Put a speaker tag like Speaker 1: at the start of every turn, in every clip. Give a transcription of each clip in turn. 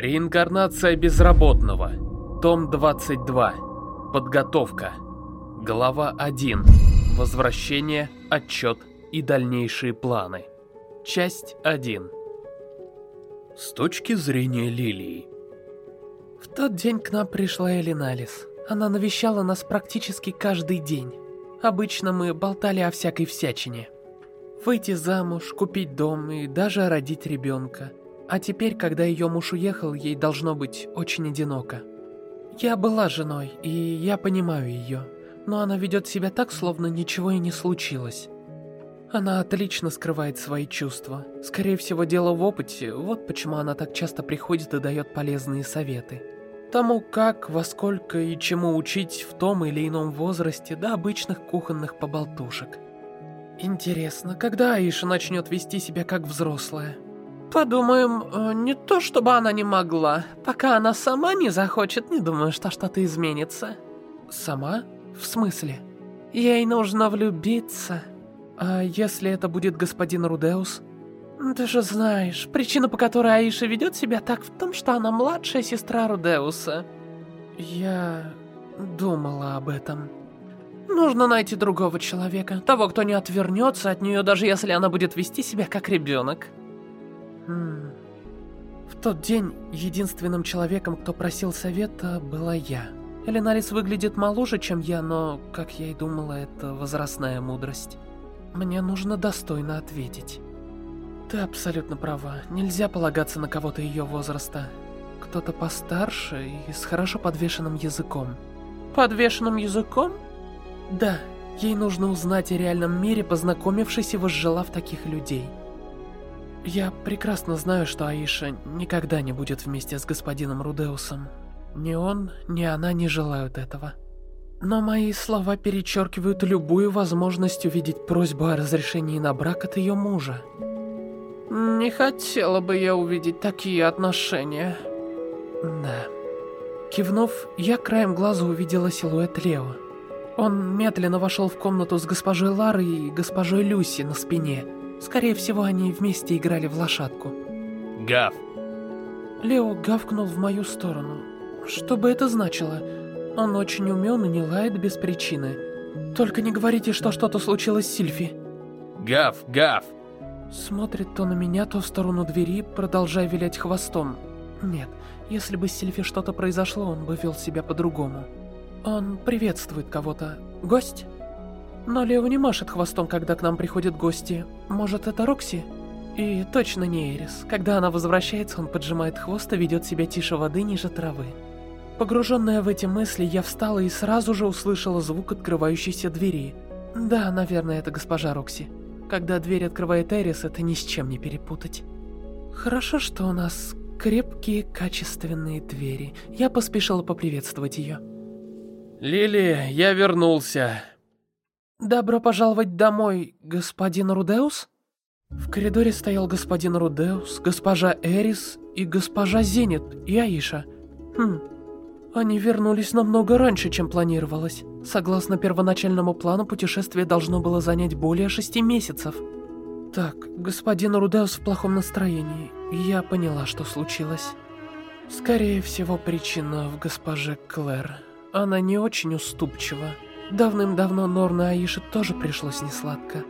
Speaker 1: Реинкарнация безработного. Том 22. Подготовка. Глава 1. Возвращение, отчет и дальнейшие планы. Часть 1. С точки зрения Лилии.
Speaker 2: В тот день к нам пришла Элиналис. Она навещала нас практически каждый день. Обычно мы болтали о всякой всячине. Выйти замуж, купить дом и даже родить ребенка. А теперь, когда ее муж уехал, ей должно быть очень одиноко. Я была женой, и я понимаю ее, но она ведет себя так, словно ничего и не случилось. Она отлично скрывает свои чувства. Скорее всего, дело в опыте, вот почему она так часто приходит и дает полезные советы. Тому, как, во сколько и чему учить в том или ином возрасте до обычных кухонных поболтушек. Интересно, когда Аиша начнет вести себя как взрослая? Подумаем, э, не то чтобы она не могла. Пока она сама не захочет, не думаю, что что-то изменится. Сама? В смысле? Ей нужно влюбиться. А если это будет господин Рудеус? Ты же знаешь, причина, по которой Аиша ведет себя так в том, что она младшая сестра Рудеуса. Я думала об этом. Нужно найти другого человека, того, кто не отвернется от нее, даже если она будет вести себя как ребенок. В тот день единственным человеком, кто просил совета, была я. Эленарис выглядит моложе, чем я, но, как я и думала, это возрастная мудрость. Мне нужно достойно ответить. Ты абсолютно права. Нельзя полагаться на кого-то ее возраста. Кто-то постарше и с хорошо подвешенным языком. Подвешенным языком? Да, ей нужно узнать о реальном мире, познакомившись и возжелав таких людей. Я прекрасно знаю, что Аиша никогда не будет вместе с господином Рудеусом. Ни он, ни она не желают этого. Но мои слова перечеркивают любую возможность увидеть просьбу о разрешении на брак от ее мужа. Не хотела бы я увидеть такие отношения. Да. Кивнув, я краем глаза увидела силуэт Лео. Он медленно вошел в комнату с госпожой Ларой и госпожой Люси на спине. Скорее всего, они вместе играли в лошадку.
Speaker 1: Гав.
Speaker 2: Лео гавкнул в мою сторону. Что бы это значило? Он очень умен и не лает без причины. Только не говорите, что что-то случилось с Сильфи.
Speaker 1: Гав, гав.
Speaker 2: Смотрит то на меня, то в сторону двери, продолжая вилять хвостом. Нет, если бы с Сильфи что-то произошло, он бы вел себя по-другому. Он приветствует кого-то. Гость? Но Лео не машет хвостом, когда к нам приходят гости. Может, это Рокси? И точно не Эрис. Когда она возвращается, он поджимает хвост и ведет себя тише воды ниже травы. Погруженная в эти мысли, я встала и сразу же услышала звук открывающейся двери. Да, наверное, это госпожа Рокси. Когда дверь открывает Эрис, это ни с чем не перепутать. Хорошо, что у нас крепкие, качественные двери. Я поспешила поприветствовать ее.
Speaker 1: Лили, я вернулся.
Speaker 2: Добро пожаловать домой, господин Рудеус? В коридоре стоял господин Рудеус, госпожа Эрис и госпожа Зенит и Аиша. Хм, они вернулись намного раньше, чем планировалось. Согласно первоначальному плану, путешествие должно было занять более шести месяцев. Так, господин Рудеус в плохом настроении. Я поняла, что случилось. Скорее всего, причина в госпоже Клэр. Она не очень уступчива. Давным-давно Норна Аиши тоже пришлось несладко.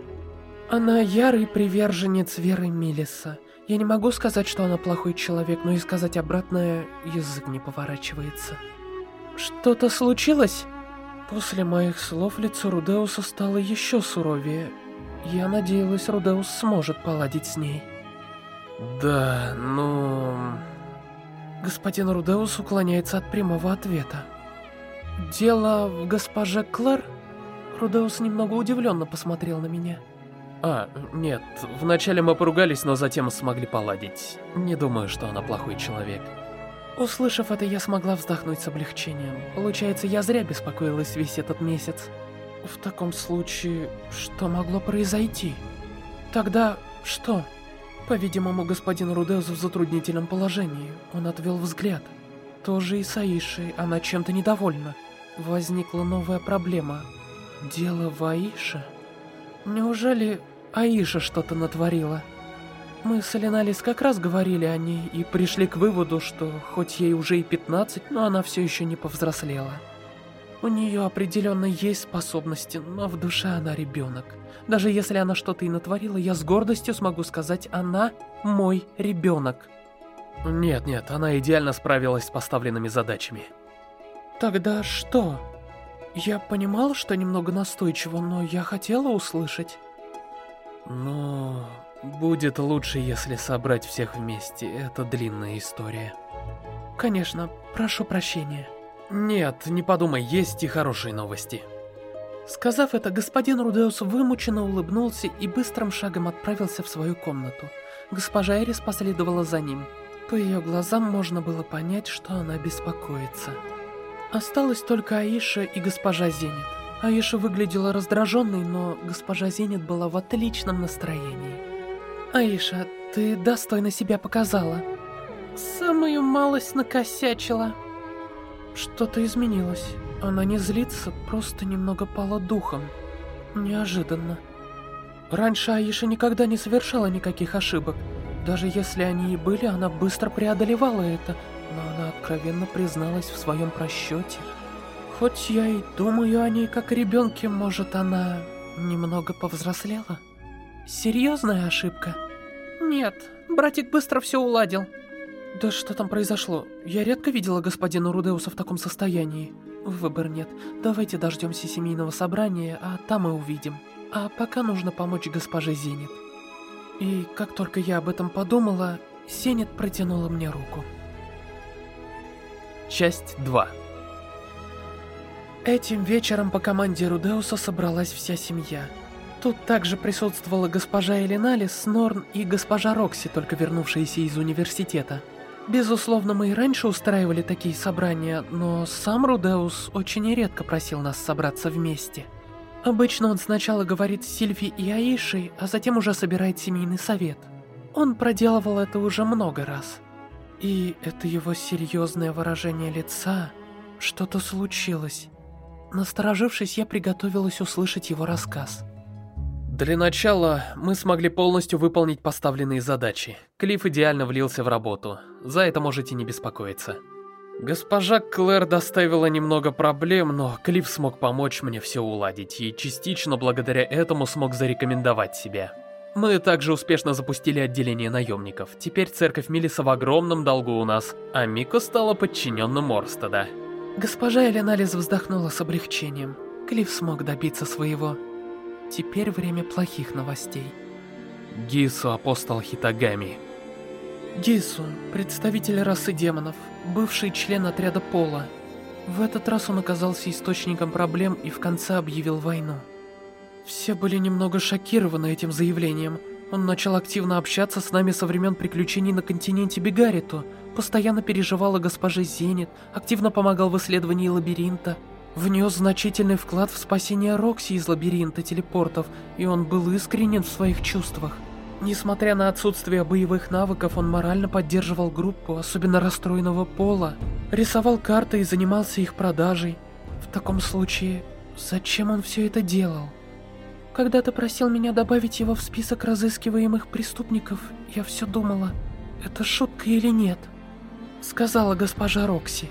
Speaker 2: Она ярый приверженец веры Милиса. Я не могу сказать, что она плохой человек, но и сказать обратное язык не поворачивается. Что-то случилось? После моих слов лицо Рудеуса стало еще суровее. Я надеялась, Рудеус сможет поладить с ней.
Speaker 1: Да, ну...
Speaker 2: Господин Рудеус уклоняется от прямого ответа. Дело в госпоже Клэр? Рудеус немного удивленно посмотрел на меня.
Speaker 1: А, нет, вначале мы поругались, но затем смогли поладить. Не думаю, что она плохой человек.
Speaker 2: Услышав это, я смогла вздохнуть с облегчением. Получается, я зря беспокоилась весь этот месяц. В таком случае, что могло произойти? Тогда что? По-видимому, господин Рудеус в затруднительном положении. Он отвел взгляд. Тоже и с Аишей, она чем-то недовольна. Возникла новая проблема. Дело в Аише? Неужели Аиша что-то натворила? Мы с Эленалис как раз говорили о ней и пришли к выводу, что хоть ей уже и 15, но она все еще не повзрослела. У нее определенно есть способности, но в душе она ребенок. Даже если она что-то и натворила, я с гордостью смогу сказать, она мой ребенок.
Speaker 1: Нет-нет, она идеально справилась с поставленными задачами.
Speaker 2: Тогда что? Я понимала, что немного настойчиво, но я хотела услышать.
Speaker 1: Но... Будет лучше, если собрать всех вместе. Это длинная история.
Speaker 2: Конечно, прошу прощения.
Speaker 1: Нет, не подумай, есть и хорошие новости.
Speaker 2: Сказав это, господин Рудеус вымученно улыбнулся и быстрым шагом отправился в свою комнату. Госпожа Эрис последовала за ним. По ее глазам можно было понять, что она беспокоится. Осталось только Аиша и госпожа Зенит. Аиша выглядела раздраженной, но госпожа Зенит была в отличном настроении. Аиша, ты достойно себя показала. Самую малость накосячила. Что-то изменилось. Она не злится, просто немного пала духом. Неожиданно. Раньше Аиша никогда не совершала никаких ошибок. Даже если они и были, она быстро преодолевала это, но она откровенно призналась в своем просчете. Хоть я и думаю о ней как о ребенке, может она немного повзрослела? Серьезная ошибка? Нет, братик быстро все уладил. Да что там произошло? Я редко видела господина Рудеуса в таком состоянии. Выбор нет. Давайте дождемся семейного собрания, а там и увидим. А пока нужно помочь госпоже Зенит. И как только я об этом подумала, Зенит протянула мне руку.
Speaker 1: Часть 2
Speaker 2: Этим вечером по команде Рудеуса собралась вся семья. Тут также присутствовала госпожа Элиналис, Норн и госпожа Рокси, только вернувшиеся из университета. Безусловно, мы и раньше устраивали такие собрания, но сам Рудеус очень редко просил нас собраться вместе. Обычно он сначала говорит с Сильви и Аишей, а затем уже собирает семейный совет. Он проделывал это уже много раз. И это его серьезное выражение лица... Что-то случилось. Насторожившись, я приготовилась услышать его рассказ.
Speaker 1: Для начала, мы смогли полностью выполнить поставленные задачи. Клифф идеально влился в работу. За это можете не беспокоиться. Госпожа Клэр доставила немного проблем, но Клифф смог помочь мне все уладить, и частично благодаря этому смог зарекомендовать себя. Мы также успешно запустили отделение наемников. Теперь церковь Милиса в огромном долгу у нас, а Мико стала подчиненным Орстеда.
Speaker 2: Госпожа Эленализ вздохнула с облегчением. Клифф смог добиться своего. Теперь время плохих новостей.
Speaker 1: Гису, апостол Хитагами.
Speaker 2: Гису, представитель расы демонов, бывший член отряда Пола. В этот раз он оказался источником проблем и в конце объявил войну. Все были немного шокированы этим заявлением. Он начал активно общаться с нами со времен приключений на континенте Бегариту, постоянно переживал о госпоже Зенит, активно помогал в исследовании лабиринта, внес значительный вклад в спасение Рокси из лабиринта телепортов, и он был искренен в своих чувствах. Несмотря на отсутствие боевых навыков, он морально поддерживал группу, особенно расстроенного пола, рисовал карты и занимался их продажей. В таком случае, зачем он все это делал? Когда ты просил меня добавить его в список разыскиваемых преступников, я все думала, это шутка или нет? Сказала госпожа Рокси.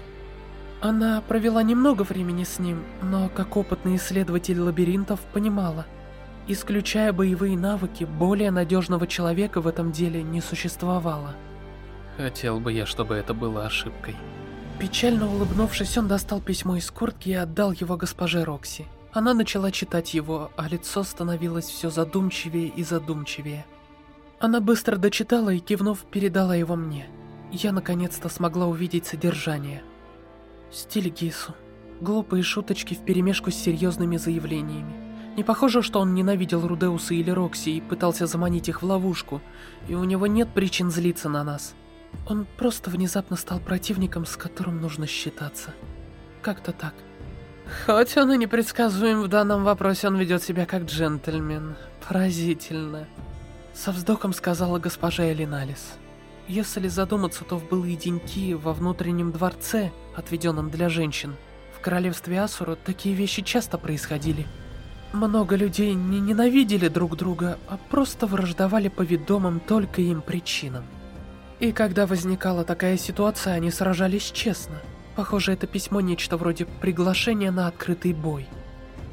Speaker 2: Она провела немного времени с ним, но как опытный исследователь лабиринтов понимала, исключая боевые навыки, более надежного человека в этом деле не существовало.
Speaker 1: Хотел бы я, чтобы это было ошибкой.
Speaker 2: Печально улыбнувшись, он достал письмо из куртки и отдал его госпоже Рокси. Она начала читать его, а лицо становилось все задумчивее и задумчивее. Она быстро дочитала и, кивнув, передала его мне. Я наконец-то смогла увидеть содержание. Стиль Гису. Глупые шуточки вперемешку с серьезными заявлениями. Не похоже, что он ненавидел Рудеуса или Рокси и пытался заманить их в ловушку, и у него нет причин злиться на нас. Он просто внезапно стал противником, с которым нужно считаться. Как-то так. Хоть он и непредсказуем в данном вопросе, он ведет себя как джентльмен. Поразительно. Со вздохом сказала госпожа Элиналис. Если задуматься, то в былые деньки во внутреннем дворце, отведенном для женщин, в королевстве Асура такие вещи часто происходили. Много людей не ненавидели друг друга, а просто враждовали по ведомым только им причинам. И когда возникала такая ситуация, они сражались честно. Похоже, это письмо нечто вроде приглашения на открытый бой.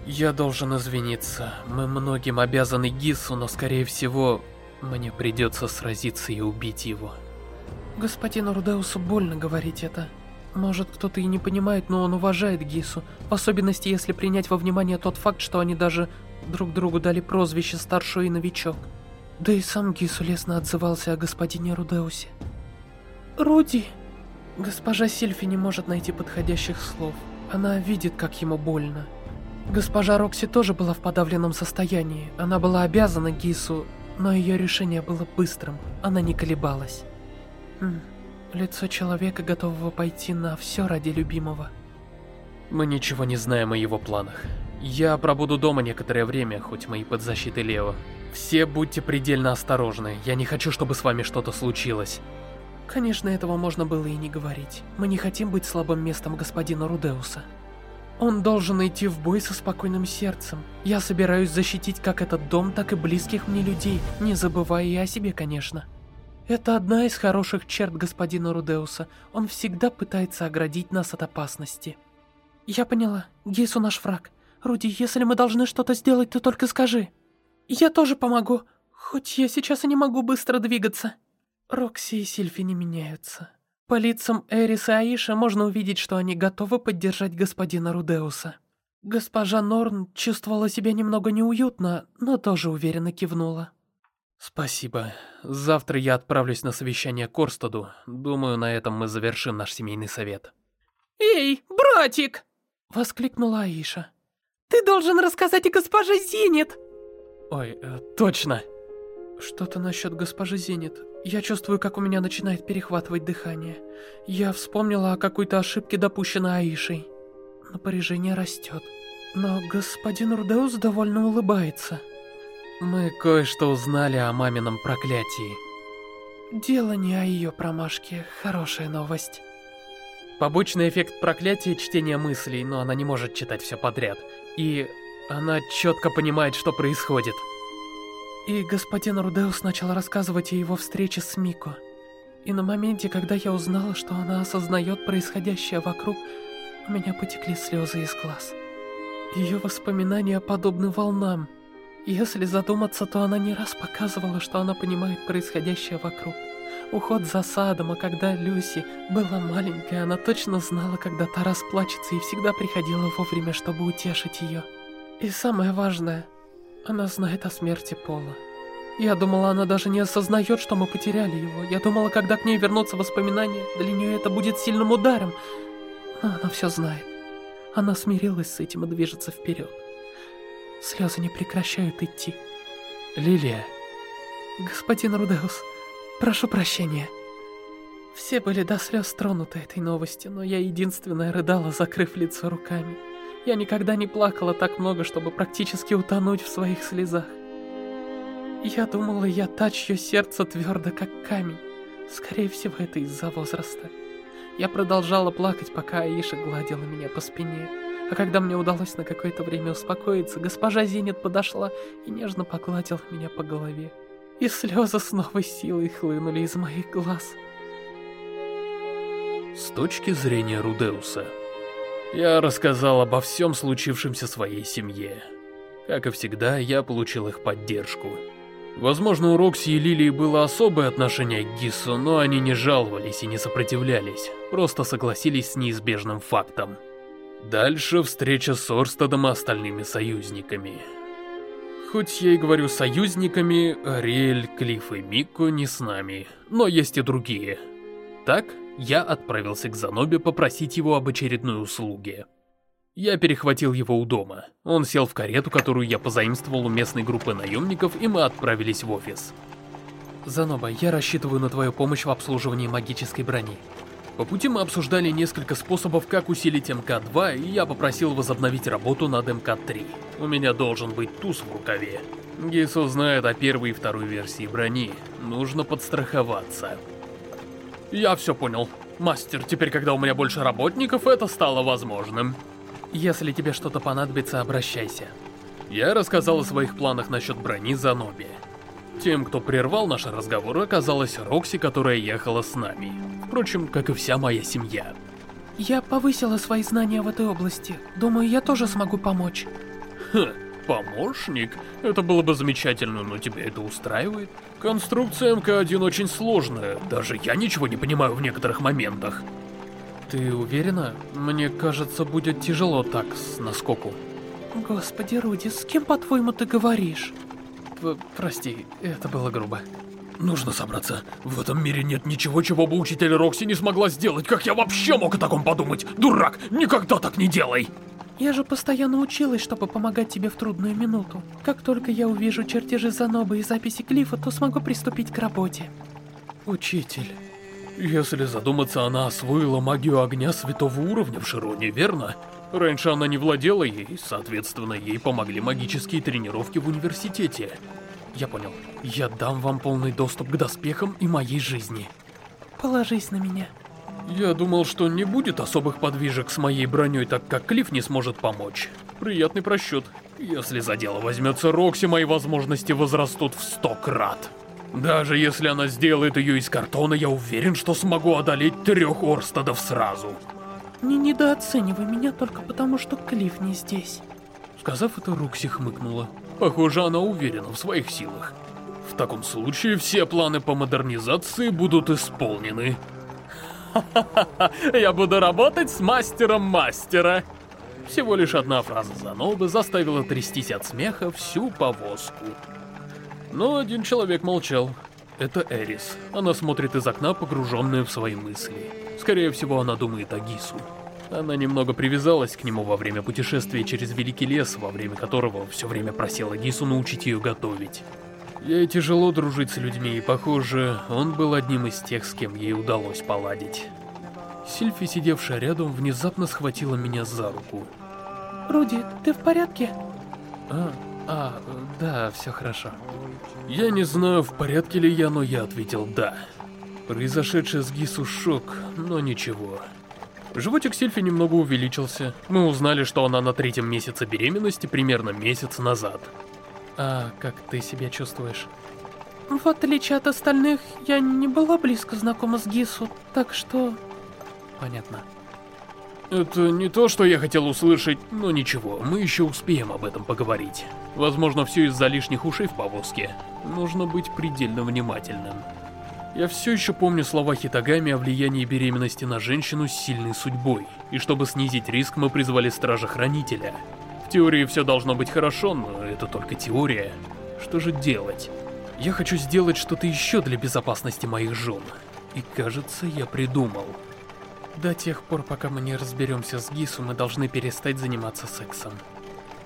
Speaker 1: Я должен извиниться. Мы многим обязаны Гису, но скорее всего, мне придется сразиться и убить его.
Speaker 2: Господину Рудеусу больно говорить это. Может, кто-то и не понимает, но он уважает Гису, в особенности если принять во внимание тот факт, что они даже друг другу дали прозвище «старший» и «новичок». Да и сам Гису лестно отзывался о господине Рудеусе. «Руди!» Госпожа Сильфи не может найти подходящих слов. Она видит, как ему больно. Госпожа Рокси тоже была в подавленном состоянии. Она была обязана Гису, но ее решение было быстрым. Она не колебалась. Хм, лицо человека, готового пойти на все ради любимого.
Speaker 1: Мы ничего не знаем о его планах. Я пробуду дома некоторое время, хоть мы и под защитой Лео. Все будьте предельно осторожны. Я не хочу, чтобы с вами что-то случилось.
Speaker 2: Конечно, этого можно было и не говорить. Мы не хотим быть слабым местом господина Рудеуса. Он должен идти в бой со спокойным сердцем. Я собираюсь защитить как этот дом, так и близких мне людей, не забывая и о себе, конечно. Это одна из хороших черт господина Рудеуса. Он всегда пытается оградить нас от опасности. Я поняла. Гейсу наш враг. Руди, если мы должны что-то сделать, то только скажи. Я тоже помогу, хоть я сейчас и не могу быстро двигаться. Рокси и Сильфи не меняются. По лицам Эрис и Аиша можно увидеть, что они готовы поддержать господина Рудеуса. Госпожа Норн чувствовала себя немного неуютно, но тоже уверенно кивнула.
Speaker 1: Спасибо. Завтра я отправлюсь на совещание к Орстаду. Думаю, на этом мы завершим наш семейный совет.
Speaker 2: «Эй, братик!» — воскликнула Аиша. «Ты должен рассказать о госпоже Зенит!»
Speaker 1: Ой, э, точно.
Speaker 2: Что-то насчет госпожи Зенит. Я чувствую, как у меня начинает перехватывать дыхание. Я вспомнила о какой-то ошибке, допущенной Аишей. Напряжение растет. Но господин Рудеус довольно улыбается.
Speaker 1: Мы кое-что узнали о мамином проклятии.
Speaker 2: Дело не о ее промашке, хорошая новость.
Speaker 1: Побочный эффект проклятия — чтение мыслей, но она не может читать все подряд. И она четко понимает, что происходит.
Speaker 2: И господин Рудеус начал рассказывать о его встрече с Мико. И на моменте, когда я узнала, что она осознает происходящее вокруг, у меня потекли слезы из глаз. Ее воспоминания подобны волнам. Если задуматься, то она не раз показывала, что она понимает происходящее вокруг. Уход за садом, а когда Люси была маленькая, она точно знала, когда та расплачется и всегда приходила вовремя, чтобы утешить ее. И самое важное, она знает о смерти Пола. Я думала, она даже не осознает, что мы потеряли его. Я думала, когда к ней вернутся воспоминания, для нее это будет сильным ударом. Но она все знает. Она смирилась с этим и движется вперед. Слезы не прекращают идти.
Speaker 1: Лилия.
Speaker 2: Господин Рудеус, прошу прощения. Все были до слез тронуты этой новостью, но я единственная рыдала, закрыв лицо руками. Я никогда не плакала так много, чтобы практически утонуть в своих слезах. Я думала, я та, чье сердце твердо, как камень. Скорее всего, это из-за возраста. Я продолжала плакать, пока Аиша гладила меня по спине. А когда мне удалось на какое-то время успокоиться, госпожа Зенит подошла и нежно погладила меня по голове. И слезы с новой силой хлынули из моих глаз.
Speaker 1: С точки зрения Рудеуса, я рассказал обо всем случившемся своей семье. Как и всегда, я получил их поддержку. Возможно, у Рокси и Лилии было особое отношение к Гиссу, но они не жаловались и не сопротивлялись, просто согласились с неизбежным фактом. Дальше встреча с Орстадом и остальными союзниками. Хоть я и говорю союзниками, Ариэль, Клифф и Микко не с нами, но есть и другие. Так, я отправился к Занобе попросить его об очередной услуге. Я перехватил его у дома. Он сел в карету, которую я позаимствовал у местной группы наемников, и мы отправились в офис.
Speaker 2: Заноба, я рассчитываю на твою помощь в обслуживании магической брони.
Speaker 1: По пути мы обсуждали несколько способов, как усилить МК-2, и я попросил возобновить работу над МК-3. У меня должен быть туз в рукаве. Гисо знает о первой и второй версии брони. Нужно подстраховаться. Я все понял. Мастер, теперь, когда у меня больше работников, это стало возможным.
Speaker 2: Если тебе что-то понадобится, обращайся.
Speaker 1: Я рассказал о своих планах насчет брони Заноби. Тем, кто прервал наш разговор, оказалась Рокси, которая ехала с нами. Впрочем, как и вся моя семья.
Speaker 2: Я повысила свои знания в этой области. Думаю, я тоже смогу помочь.
Speaker 1: Ха, помощник? Это было бы замечательно, но тебя это устраивает? Конструкция МК-1 очень сложная, даже я ничего не понимаю в некоторых моментах. Ты уверена? Мне кажется, будет тяжело так, с наскоку.
Speaker 2: Господи, Руди, с кем, по-твоему, ты говоришь?
Speaker 1: П прости, это было грубо. Нужно собраться. В этом мире нет ничего, чего бы учитель Рокси не смогла сделать. Как я вообще мог о таком подумать? Дурак, никогда так не делай!
Speaker 2: Я же постоянно училась, чтобы помогать тебе в трудную минуту. Как только я увижу чертежи Занобы и записи Клифа, то смогу приступить к работе.
Speaker 1: Учитель... Если задуматься, она освоила магию огня святого уровня в Широне, верно? Раньше она не владела ей, соответственно, ей помогли магические тренировки в университете. Я понял. Я дам вам полный доступ к доспехам и моей жизни.
Speaker 2: Положись на меня.
Speaker 1: Я думал, что не будет особых подвижек с моей броней, так как Клифф не сможет помочь. Приятный просчет. Если за дело возьмется Рокси, мои возможности возрастут в сто крат. Даже если она сделает ее из картона, я уверен, что смогу одолеть трех Орстадов сразу.
Speaker 2: Не недооценивай меня только потому, что Клифф не здесь.
Speaker 1: Сказав это, Рокси хмыкнула. Похоже, она уверена в своих силах. В таком случае все планы по модернизации будут исполнены. Я буду работать с мастером мастера. Всего лишь одна фраза Занобы заставила трястись от смеха всю повозку. Но один человек молчал. Это Эрис. Она смотрит из окна, погруженная в свои мысли. Скорее всего, она думает о Гису. Она немного привязалась к нему во время путешествия через Великий Лес, во время которого все время просила Гису научить ее готовить. Ей тяжело дружить с людьми, и, похоже, он был одним из тех, с кем ей удалось поладить. Сильфи, сидевшая рядом, внезапно схватила меня за руку.
Speaker 2: Руди, ты в порядке?
Speaker 1: А, а, да, все хорошо. Я не знаю, в порядке ли я, но я ответил «да». Произошедший с Гису шок, но ничего. Животик Сильфи немного увеличился. Мы узнали, что она на третьем месяце беременности примерно месяц назад. А как ты себя чувствуешь?
Speaker 2: В отличие от остальных, я не была близко знакома с Гису, так что...
Speaker 1: Понятно. Это не то, что я хотел услышать, но ничего, мы еще успеем об этом поговорить. Возможно, все из-за лишних ушей в повозке. Нужно быть предельно внимательным. Я все еще помню слова Хитагами о влиянии беременности на женщину с сильной судьбой, и чтобы снизить риск, мы призвали Стража-Хранителя. В теории все должно быть хорошо, но это только теория. Что же делать? Я хочу сделать что-то еще для безопасности моих жен. И кажется, я придумал. До тех пор, пока мы не разберемся с Гису, мы должны перестать заниматься сексом.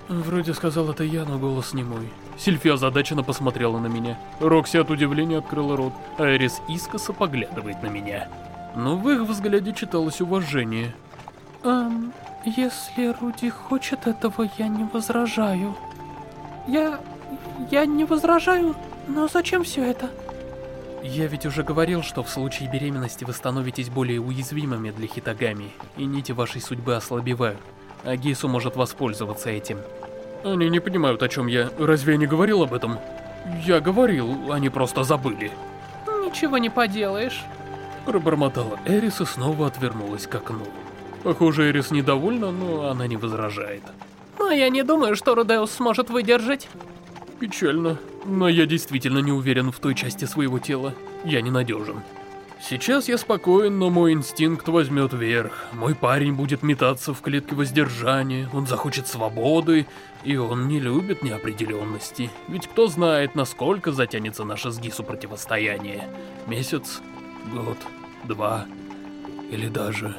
Speaker 1: Вроде сказал это я, но голос не мой. Сильфия озадаченно посмотрела на меня. Рокси от удивления открыла рот, а Эрис искоса поглядывает на меня. Но в их взгляде читалось уважение.
Speaker 2: Эм, если Руди хочет этого, я не возражаю. Я... я не возражаю, но зачем все это?
Speaker 1: Я ведь уже говорил, что в случае беременности вы становитесь более уязвимыми для Хитагами, и нити вашей судьбы ослабевают. А Гейсу может воспользоваться этим. Они не понимают, о чем я. Разве я не говорил об этом? Я говорил, они просто забыли.
Speaker 2: Ничего не поделаешь.
Speaker 1: Пробормотала Эрис и снова отвернулась к окну. Похоже, Эрис недовольна, но она не возражает.
Speaker 2: Но я не думаю, что Рудеус сможет выдержать.
Speaker 1: Печально, но я действительно не уверен в той части своего тела. Я ненадежен. Сейчас я спокоен, но мой инстинкт возьмет верх. Мой парень будет метаться в клетке воздержания, он захочет свободы, и он не любит неопределенности. Ведь кто знает, насколько затянется наше с Гису противостояние. Месяц, год, два или даже...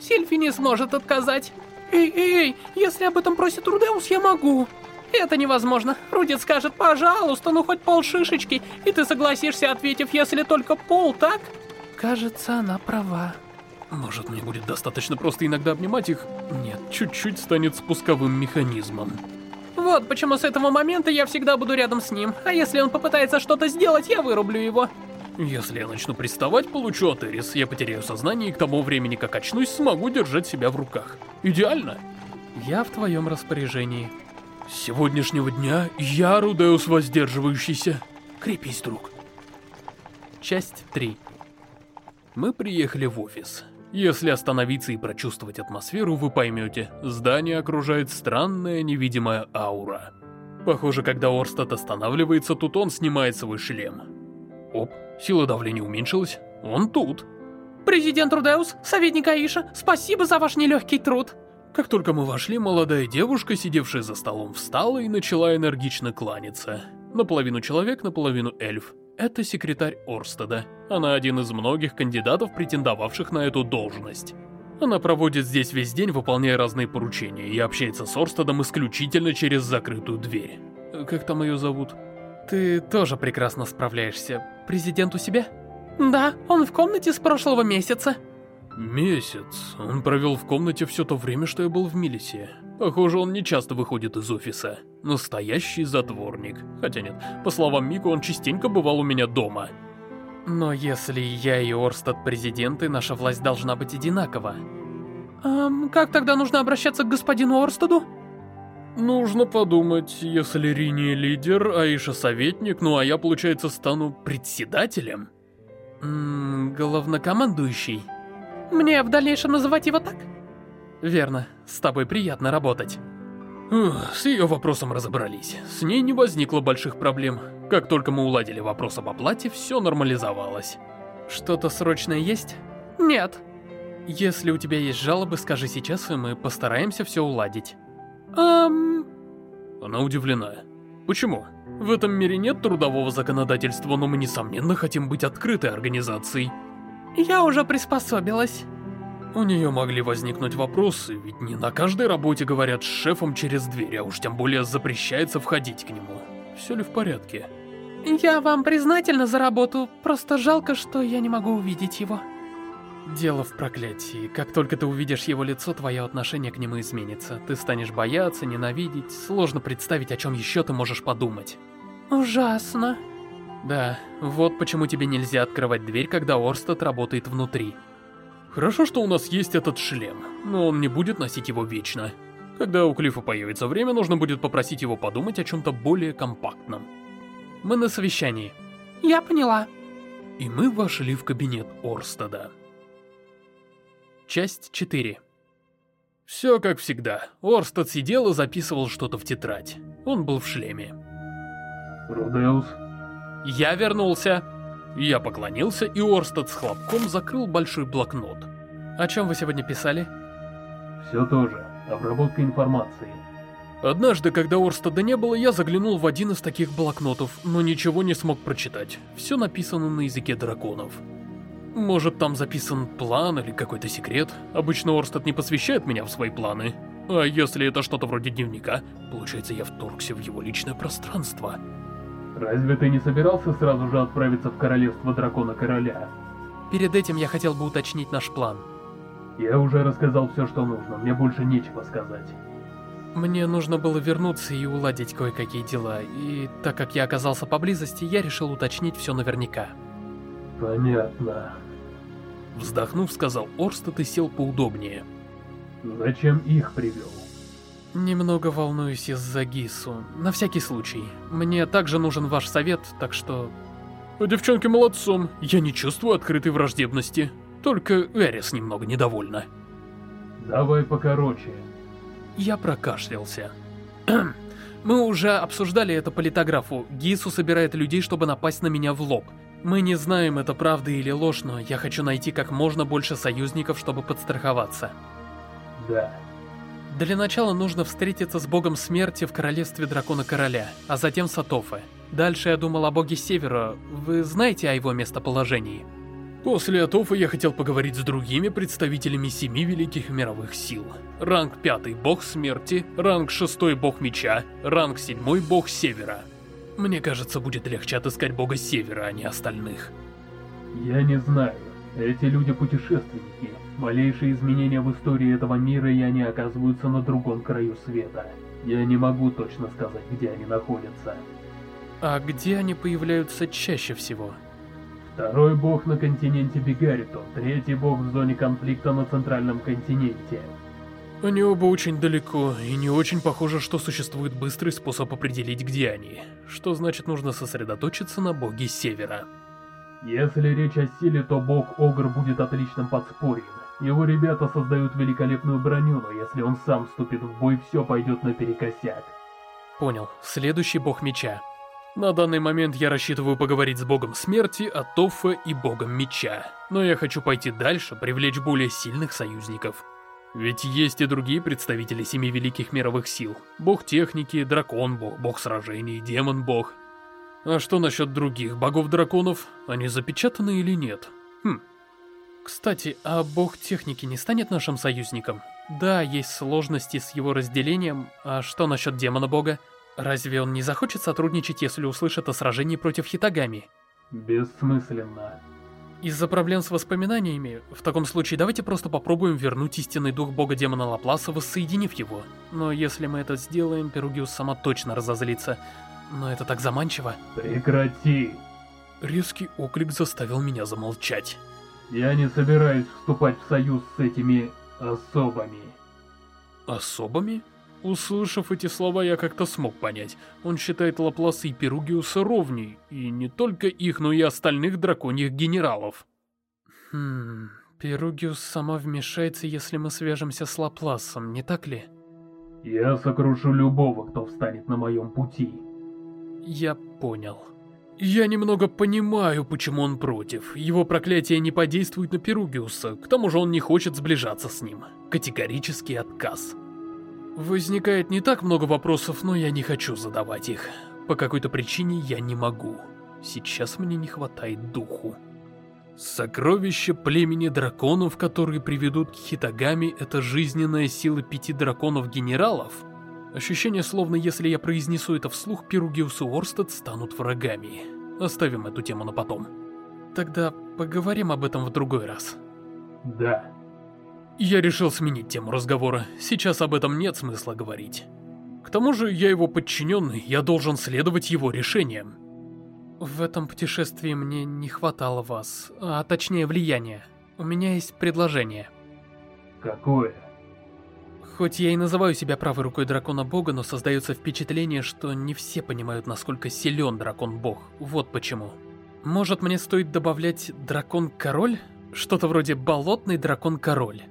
Speaker 2: Сильфи не сможет отказать. Эй, эй, эй, если об этом просит Рудеус, я могу. Это невозможно. Рудит скажет, пожалуйста, ну хоть пол шишечки, и ты согласишься, ответив, если только пол, так? Кажется, она права.
Speaker 1: Может, мне будет достаточно просто иногда обнимать их? Нет, чуть-чуть станет спусковым механизмом.
Speaker 2: Вот почему с этого момента я всегда буду рядом с ним. А если он попытается что-то сделать, я вырублю его.
Speaker 1: Если я начну приставать, получу от Эрис. Я потеряю сознание и к тому времени, как очнусь, смогу держать себя в руках. Идеально? Я в твоем распоряжении.
Speaker 3: С сегодняшнего дня я Рудеус Воздерживающийся. Крепись, друг.
Speaker 1: Часть 3 Мы приехали в офис. Если остановиться и прочувствовать атмосферу, вы поймете, здание окружает странная невидимая аура. Похоже, когда Орстад останавливается, тут он снимает свой шлем. Оп, сила давления уменьшилась. Он тут.
Speaker 2: Президент Рудеус, советник Аиша, спасибо за ваш нелегкий труд.
Speaker 1: Как только мы вошли, молодая девушка, сидевшая за столом, встала и начала энергично кланяться. Наполовину человек, наполовину эльф. Это секретарь Орстеда. Она один из многих кандидатов, претендовавших на эту должность. Она проводит здесь весь день, выполняя разные поручения, и общается с Орстедом исключительно через закрытую дверь. Как там ее зовут? Ты тоже прекрасно справляешься. Президент у себя?
Speaker 2: Да, он в комнате с прошлого месяца.
Speaker 1: Месяц. Он провел в комнате все то время, что я был в Милисе. Похоже, он не часто выходит из офиса. Настоящий затворник. Хотя нет, по словам Мику, он частенько бывал у меня дома. Но если я и Орстад президенты, наша власть должна быть одинакова.
Speaker 2: Эм, как тогда нужно обращаться к господину Орстаду?
Speaker 1: Нужно подумать, если Рини лидер, Аиша советник, ну а я, получается, стану председателем? Ммм, главнокомандующий.
Speaker 2: Мне в дальнейшем называть его так?
Speaker 1: Верно, с тобой приятно работать. Ух, с ее вопросом разобрались. С ней не возникло больших проблем. Как только мы уладили вопрос об оплате, все нормализовалось. Что-то срочное есть?
Speaker 2: Нет.
Speaker 1: Если у тебя есть жалобы, скажи сейчас, и мы постараемся все уладить.
Speaker 2: Эм...
Speaker 1: Она удивлена. Почему? В этом мире нет трудового законодательства, но мы, несомненно, хотим быть открытой организацией.
Speaker 2: Я уже приспособилась.
Speaker 1: У нее могли возникнуть вопросы, ведь не на каждой работе говорят с шефом через дверь, а уж тем более запрещается входить к нему. Все ли в порядке?
Speaker 2: Я вам признательна за работу, просто жалко, что я не могу увидеть его.
Speaker 1: Дело в проклятии. Как только ты увидишь его лицо, твое отношение к нему изменится. Ты станешь бояться, ненавидеть, сложно представить, о чем еще ты можешь подумать.
Speaker 2: Ужасно.
Speaker 1: Да, вот почему тебе нельзя открывать дверь, когда Орстед работает внутри. Хорошо, что у нас есть этот шлем, но он не будет носить его вечно. Когда у Клиффа появится время, нужно будет попросить его подумать о чем-то более компактном. Мы на совещании.
Speaker 2: Я поняла.
Speaker 1: И мы вошли в кабинет Орстеда. Часть 4 Все как всегда. Орстед сидел и записывал что-то в тетрадь. Он был в шлеме.
Speaker 3: Рудеус.
Speaker 1: Я вернулся. Я поклонился, и Орстед с хлопком закрыл большой блокнот. О чем вы сегодня писали?
Speaker 3: Все то же. Обработка информации.
Speaker 1: Однажды, когда Орстеда не было, я заглянул в один из таких блокнотов, но ничего не смог прочитать. Все написано на языке драконов. Может, там записан план или какой-то секрет? Обычно Орстед не посвящает меня в свои планы. А если это что-то вроде дневника, получается, я вторгся в его личное пространство.
Speaker 3: Разве ты не собирался сразу же отправиться в королевство дракона короля?
Speaker 1: Перед этим я хотел бы уточнить наш план.
Speaker 3: Я уже рассказал все, что нужно, мне больше нечего сказать.
Speaker 1: Мне нужно было вернуться и уладить кое-какие дела, и так как я оказался поблизости, я решил уточнить все наверняка.
Speaker 3: Понятно.
Speaker 1: Вздохнув, сказал Орстед и сел поудобнее.
Speaker 3: Зачем их привел?
Speaker 1: Немного волнуюсь из-за Гису. На всякий случай. Мне также нужен ваш совет, так что... Девчонки молодцом. Я не чувствую открытой враждебности. Только Эрис немного недовольна.
Speaker 3: Давай покороче.
Speaker 1: Я прокашлялся. Мы уже обсуждали это по литографу. Гису собирает людей, чтобы напасть на меня в лоб. Мы не знаем, это правда или ложь, но я хочу найти как можно больше союзников, чтобы подстраховаться.
Speaker 3: Да.
Speaker 1: Для начала нужно встретиться с богом смерти в королевстве дракона короля, а затем с Атофе. Дальше я думал о боге Севера. Вы знаете о его местоположении? После Атофа я хотел поговорить с другими представителями семи великих мировых сил. Ранг пятый бог смерти, ранг шестой бог меча, ранг седьмой бог Севера. Мне кажется, будет легче отыскать бога Севера, а не остальных.
Speaker 3: Я не знаю. Эти люди путешественники. Малейшие изменения в истории этого мира, и они оказываются на другом краю света. Я не могу точно сказать, где они находятся.
Speaker 1: А где они появляются чаще всего?
Speaker 3: Второй бог на континенте Бигарито, третий бог в зоне конфликта на центральном континенте.
Speaker 1: Они оба очень далеко, и не очень похоже, что существует быстрый способ определить, где они. Что значит нужно сосредоточиться на боге Севера.
Speaker 3: Если речь о силе, то бог Огр будет отличным подспорьем. Его ребята создают великолепную броню, но если он сам вступит в бой, все пойдет наперекосяк.
Speaker 1: Понял. Следующий бог меча. На данный момент я рассчитываю поговорить с богом смерти, Атоффа и богом меча. Но я хочу пойти дальше, привлечь более сильных союзников. Ведь есть и другие представители семи великих мировых сил. Бог техники, дракон-бог, бог сражений, демон-бог. А что насчет других богов-драконов? Они запечатаны или нет? Хм. Кстати, а бог техники не станет нашим союзником? Да, есть сложности с его разделением, а что насчет демона-бога? Разве он не захочет сотрудничать, если услышит о сражении против Хитагами?
Speaker 3: Бессмысленно.
Speaker 1: Из-за проблем с воспоминаниями, в таком случае давайте просто попробуем вернуть истинный дух бога-демона Лапласа, воссоединив его. Но если мы это сделаем, Перугиус сама точно разозлится. Но это так заманчиво.
Speaker 3: Прекрати!
Speaker 1: Резкий оклик заставил меня замолчать.
Speaker 3: Я не собираюсь вступать в союз с этими особами.
Speaker 1: Особами? Услышав эти слова, я как-то смог понять. Он считает Лапласа и Перугиуса ровней, и не только их, но и остальных драконьих генералов. Хм... Перугиус сама вмешается, если мы свяжемся с Лапласом, не так ли?
Speaker 3: Я сокрушу любого, кто встанет на моем пути.
Speaker 1: Я понял. Я немного понимаю, почему он против. Его проклятие не подействует на Перугиуса, к тому же он не хочет сближаться с ним. Категорический отказ. Возникает не так много вопросов, но я не хочу задавать их. По какой-то причине я не могу. Сейчас мне не хватает духу. Сокровище племени драконов, которые приведут к Хитагами, это жизненная сила пяти драконов-генералов? Ощущение, словно если я произнесу это вслух, Перугиус и Орстед станут врагами. Оставим эту тему на потом. Тогда поговорим об этом в другой раз.
Speaker 3: Да.
Speaker 1: Я решил сменить тему разговора. Сейчас об этом нет смысла говорить. К тому же я его подчиненный, я должен следовать его решениям. В этом путешествии мне не хватало вас, а точнее влияния. У меня есть предложение.
Speaker 3: Какое?
Speaker 1: Хоть я и называю себя правой рукой дракона-бога, но создается впечатление, что не все понимают, насколько силен дракон-бог. Вот почему. Может, мне стоит добавлять дракон-король? Что-то вроде болотный дракон-король.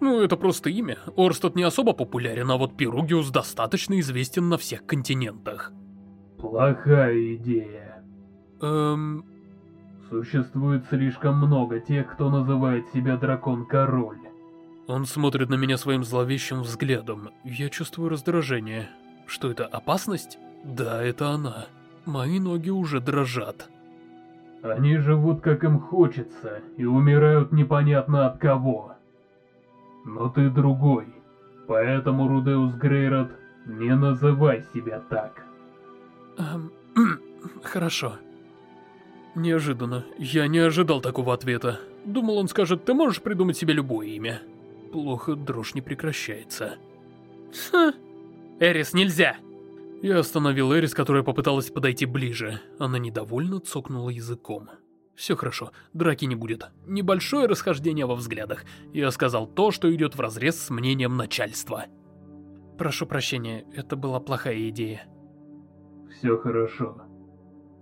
Speaker 1: Ну, это просто имя. Орстед не особо популярен, а вот Перугиус достаточно известен на всех континентах.
Speaker 3: Плохая идея.
Speaker 1: Эм...
Speaker 3: Существует слишком много тех, кто называет себя Дракон-Король.
Speaker 1: Он смотрит на меня своим зловещим взглядом. Я чувствую раздражение. Что это, опасность? Да, это она. Мои ноги уже дрожат.
Speaker 3: Они живут как им хочется и умирают непонятно от кого. Но ты другой. Поэтому, Рудеус Грейрот, не называй себя так.
Speaker 1: Эм, хорошо. Неожиданно. Я не ожидал такого ответа. Думал, он скажет, ты можешь придумать себе любое имя. Плохо, дрожь не прекращается. Ха. Эрис, нельзя! Я остановил Эрис, которая попыталась подойти ближе. Она недовольно цокнула языком. Все хорошо, драки не будет. Небольшое расхождение во взглядах. Я сказал то, что идет вразрез с мнением начальства. Прошу прощения, это была плохая идея.
Speaker 3: Все хорошо.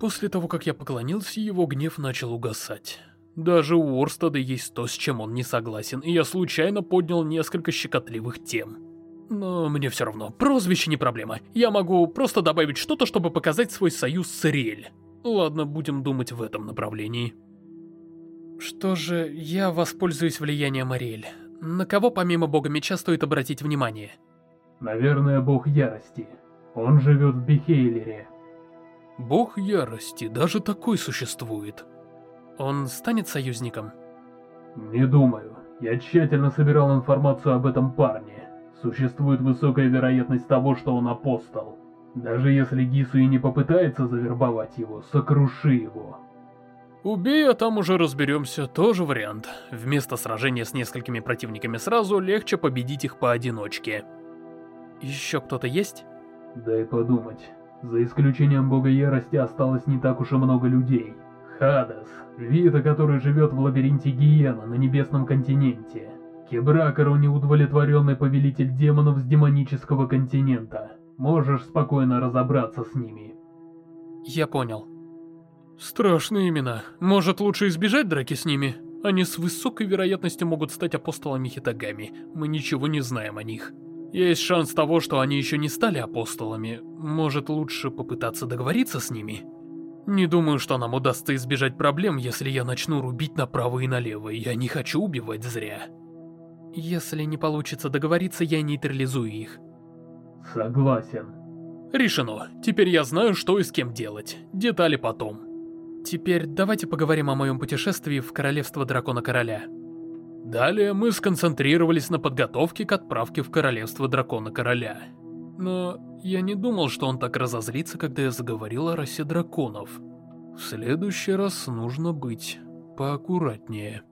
Speaker 1: После того, как я поклонился, его гнев начал угасать. Даже у Орстада есть то, с чем он не согласен, и я случайно поднял несколько щекотливых тем. Но мне все равно, прозвище не проблема. Я могу просто добавить что-то, чтобы показать свой союз с Риэль. Ладно, будем думать в этом направлении. Что же, я воспользуюсь влиянием Ариэль. На кого помимо бога меча стоит обратить внимание?
Speaker 3: Наверное, бог ярости. Он живет в Бихейлере.
Speaker 1: Бог ярости, даже такой существует. Он станет союзником?
Speaker 3: Не думаю. Я тщательно собирал информацию об этом парне. Существует высокая вероятность того, что он апостол. Даже если Гису и не попытается завербовать его, сокруши его.
Speaker 1: Убей, а там уже разберемся, тоже вариант. Вместо сражения с несколькими противниками сразу, легче победить их поодиночке. Еще кто-то есть?
Speaker 3: Дай подумать. За исключением Бога Ярости осталось не так уж и много людей. Хадас, Вита, который живет в лабиринте Гиена на Небесном континенте. Кебракару неудовлетворенный повелитель демонов с демонического континента. Можешь спокойно разобраться с ними.
Speaker 1: Я понял. Страшные имена. Может, лучше избежать драки с ними? Они с высокой вероятностью могут стать апостолами Хитагами. Мы ничего не знаем о них. Есть шанс того, что они еще не стали апостолами. Может, лучше попытаться договориться с ними? Не думаю, что нам удастся избежать проблем, если я начну рубить направо и налево. Я не хочу убивать зря. Если не получится договориться, я нейтрализую их.
Speaker 3: Согласен.
Speaker 1: Решено. Теперь я знаю, что и с кем делать. Детали потом. Теперь давайте поговорим о моем путешествии в Королевство Дракона Короля. Далее мы сконцентрировались на подготовке к отправке в Королевство Дракона Короля. Но я не думал, что он так разозлится, когда я заговорил о расе драконов. В следующий раз нужно быть поаккуратнее.